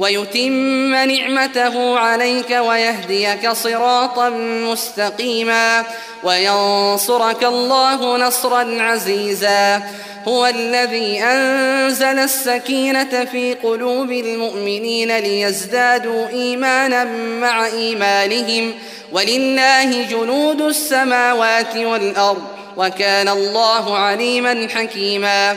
ويتم نعمته عليك ويهديك صراطا مستقيما وينصرك الله نصرا عزيزا. هو الذي أنزل السكينة في قلوب المؤمنين ليزدادوا إيمانا مع إيمانهم. ولله جنود السماوات والأرض وكان الله عليما حكيما.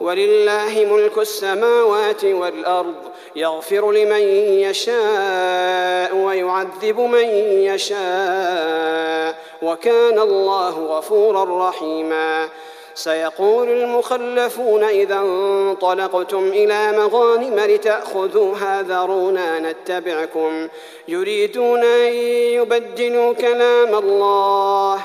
ولله ملك السماوات والأرض يغفر لمن يشاء ويعذب من يشاء وكان الله غفورا رحيما. سيقول المخلفون إذا انطلقتم إلى مغانم لتاخذوها ذرونا نتبعكم يريدون أن يبدلوا كلام الله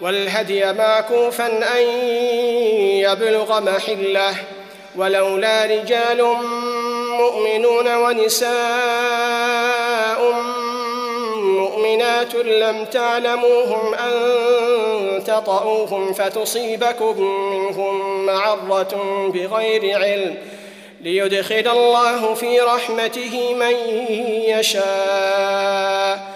والهدي معكوفا أن يبلغ محلة. ولولا رجال مؤمنون ونساء مؤمنات لم تعلموهم أن تطؤوهم فتصيبكم منهم معرة بغير علم. ليدخل الله في رحمته من يشاء.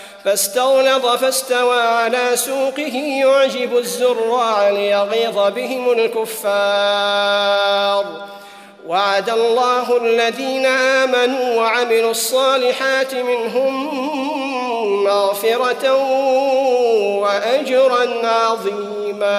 فاستغلظ فاستوى على سوقه يعجب الزراع ليغيظ بهم الكفار. وعد الله الذين آمنوا وعملوا الصالحات منهم مغفرة وأجرا عظيما.